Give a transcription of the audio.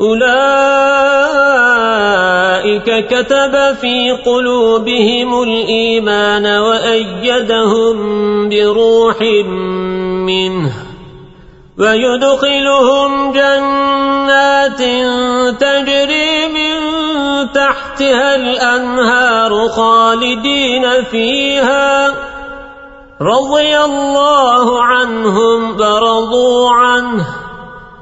أولئك كتب في قلوبهم الإيمان وأيدهم بروح منه ويدخلهم جنات تجري من تحتها الأنهار خالدين فيها رضي الله عنهم برضوا عنه